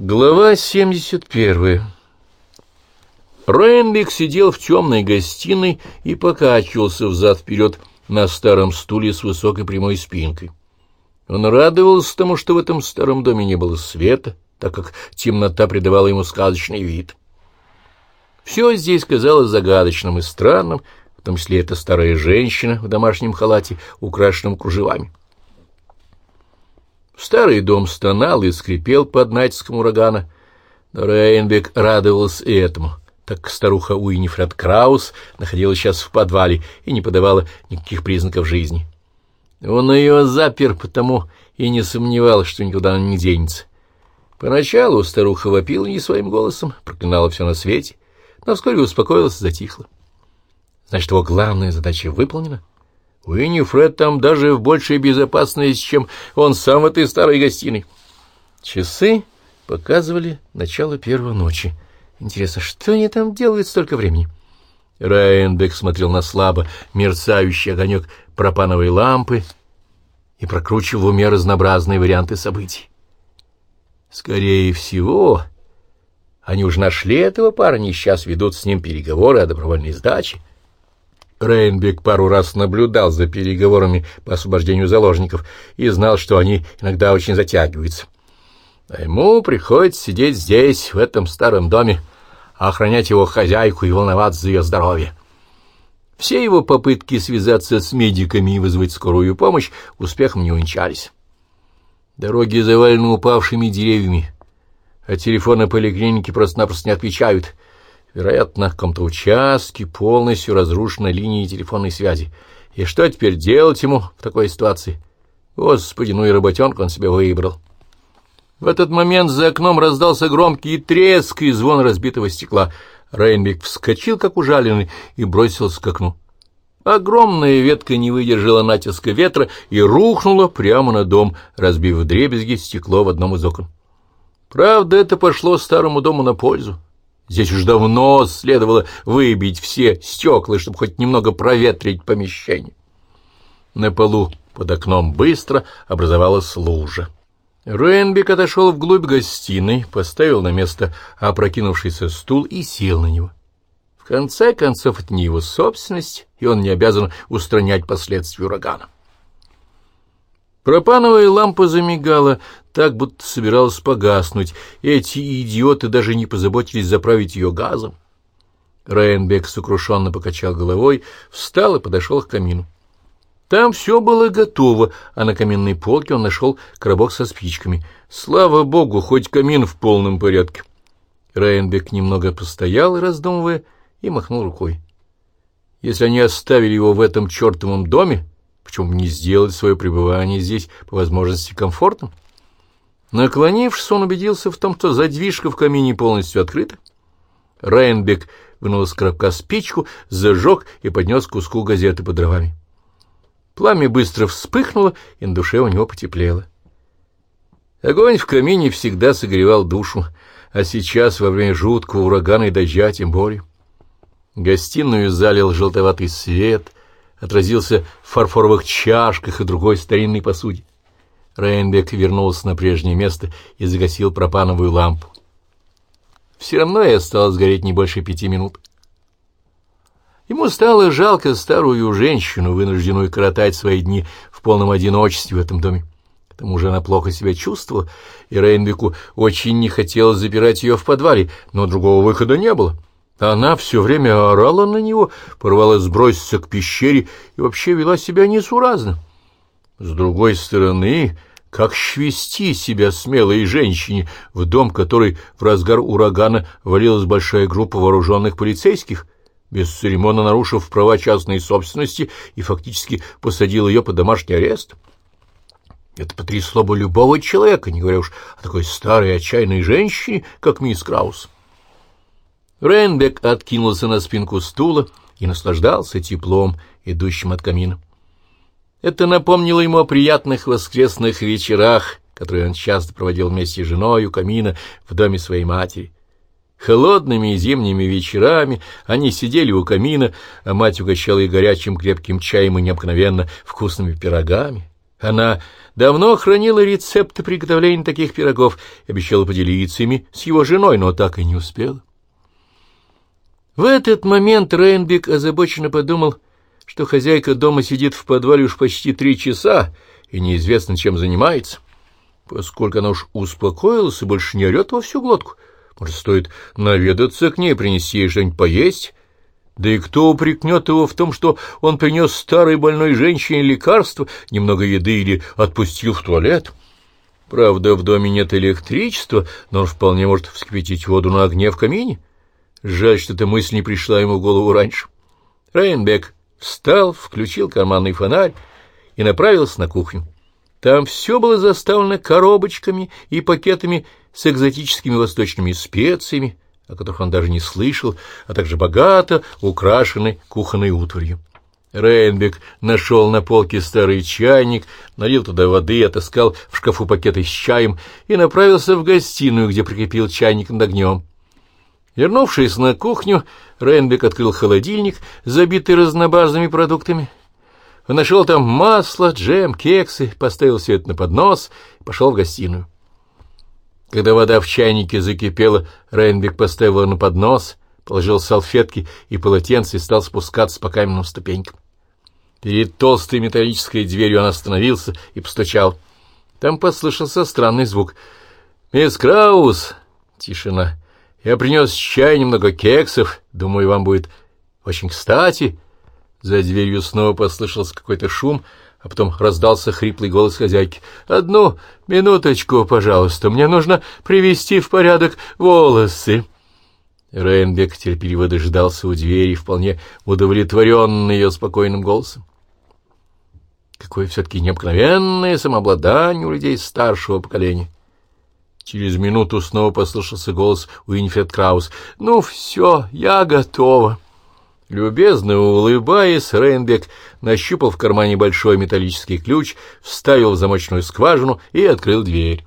Глава 71 Рейнбек сидел в темной гостиной и покачивался взад-вперед на старом стуле с высокой прямой спинкой. Он радовался тому, что в этом старом доме не было света, так как темнота придавала ему сказочный вид. Все здесь казалось загадочным и странным, в том числе эта старая женщина в домашнем халате, украшенном кружевами. Старый дом стонал и скрипел под натиском урагана, но Рейнбек радовался и этому, так как старуха Уинифред Краус находилась сейчас в подвале и не подавала никаких признаков жизни. Он ее запер, потому и не сомневался, что никуда она не денется. Поначалу старуха вопила не своим голосом, проклинала все на свете, но вскоре успокоилась и затихла. Значит, его главная задача выполнена — Уиннифред там даже в большей безопасности, чем он сам в этой старой гостиной. Часы показывали начало первой ночи. Интересно, что они там делают столько времени? Райенбек смотрел на слабо мерцающий огонек пропановой лампы и прокручивал в уме разнообразные варианты событий. Скорее всего, они уже нашли этого парня и сейчас ведут с ним переговоры о добровольной сдаче. Рейнбек пару раз наблюдал за переговорами по освобождению заложников и знал, что они иногда очень затягиваются. А ему приходится сидеть здесь, в этом старом доме, охранять его хозяйку и волноваться за ее здоровье. Все его попытки связаться с медиками и вызвать скорую помощь успехом не увенчались. Дороги завалены упавшими деревьями, а телефоны поликлиники просто-напросто не отвечают — Вероятно, на каком-то участке полностью разрушена линия телефонной связи. И что теперь делать ему в такой ситуации? Господи, ну и работенку он себе выбрал. В этот момент за окном раздался громкий треск и звон разбитого стекла. Рейнбек вскочил, как ужаленный, и бросился к окну. Огромная ветка не выдержала натиска ветра и рухнула прямо на дом, разбив вдребезги стекло в одном из окон. Правда, это пошло старому дому на пользу. Здесь уж давно следовало выбить все стекла, чтобы хоть немного проветрить помещение. На полу под окном быстро образовалась лужа. Рейнбек отошел вглубь гостиной, поставил на место опрокинувшийся стул и сел на него. В конце концов, это не его собственность, и он не обязан устранять последствия урагана. Пропановая лампа замигала, так будто собиралась погаснуть. Эти идиоты даже не позаботились заправить ее газом. Рейнбек сокрушенно покачал головой, встал и подошел к камину. Там все было готово, а на каминной полке он нашел коробок со спичками. Слава богу, хоть камин в полном порядке. Рейнбек немного постоял, раздумывая, и махнул рукой. Если они оставили его в этом чертовом доме, почему не сделать свое пребывание здесь по возможности комфортным? Наклонившись, он убедился в том, что задвижка в камине полностью открыта. Рейнбек вынул из коробка спичку, зажег и поднес куску газеты под дровами. Пламя быстро вспыхнуло, и на душе у него потеплело. Огонь в камине всегда согревал душу, а сейчас, во время жуткого урагана и дождя, тем более. Гостиную залил желтоватый свет, отразился в фарфоровых чашках и другой старинной посуде. Рейнбек вернулся на прежнее место и загасил пропановую лампу. Все равно и осталось гореть не больше пяти минут. Ему стало жалко старую женщину, вынужденную коротать свои дни в полном одиночестве в этом доме. К тому же она плохо себя чувствовала, и Рейнбеку очень не хотелось запирать ее в подвале, но другого выхода не было. Она все время орала на него, порвалась сброситься к пещере и вообще вела себя несуразно. С другой стороны, как свести себя смелой женщине в дом, который в разгар урагана валилась большая группа вооруженных полицейских, без церемона нарушив права частной собственности и фактически посадил ее под домашний арест? Это потрясло бы любого человека, не говоря уж о такой старой отчаянной женщине, как мисс Краус. Рейнбек откинулся на спинку стула и наслаждался теплом, идущим от камина. Это напомнило ему о приятных воскресных вечерах, которые он часто проводил вместе с женой у камина в доме своей матери. Холодными зимними вечерами они сидели у камина, а мать угощала их горячим крепким чаем и необыкновенно вкусными пирогами. Она давно хранила рецепты приготовления таких пирогов и обещала поделиться ими с его женой, но так и не успела. В этот момент Рейнбек озабоченно подумал, что хозяйка дома сидит в подвале уж почти три часа и неизвестно, чем занимается. Поскольку она уж успокоилась и больше не орет во всю глотку, может, стоит наведаться к ней, принести ей что-нибудь поесть? Да и кто упрекнет его в том, что он принес старой больной женщине лекарство, немного еды или отпустил в туалет? Правда, в доме нет электричества, но он вполне может вскипятить воду на огне в камине. Жаль, что эта мысль не пришла ему в голову раньше. Рейнбек встал, включил карманный фонарь и направился на кухню. Там все было заставлено коробочками и пакетами с экзотическими восточными специями, о которых он даже не слышал, а также богато украшены кухонной утварью. Рейнбек нашел на полке старый чайник, налил туда воды, отыскал в шкафу пакеты с чаем и направился в гостиную, где прикрепил чайник над огнем. Вернувшись на кухню, Рейнбек открыл холодильник, забитый разнообразными продуктами. Он нашел там масло, джем, кексы, поставил все это на поднос и пошел в гостиную. Когда вода в чайнике закипела, Рейнбек поставил ее на поднос, положил салфетки и полотенце и стал спускаться по каменным ступенькам. Перед толстой металлической дверью он остановился и постучал. Там послышался странный звук. «Мисс Краус!» Тишина. «Я принес чай, немного кексов. Думаю, вам будет очень кстати». За дверью снова послышался какой-то шум — а потом раздался хриплый голос хозяйки. «Одну минуточку, пожалуйста, мне нужно привести в порядок волосы». Рейнбек терпеливо дождался у двери, вполне удовлетворенный ее спокойным голосом. Какое все-таки необыкновенное самообладание у людей старшего поколения. Через минуту снова послышался голос Уинфред Краус. «Ну все, я готова». Любезно улыбаясь, Рейнбек нащупал в кармане большой металлический ключ, вставил в замочную скважину и открыл дверь.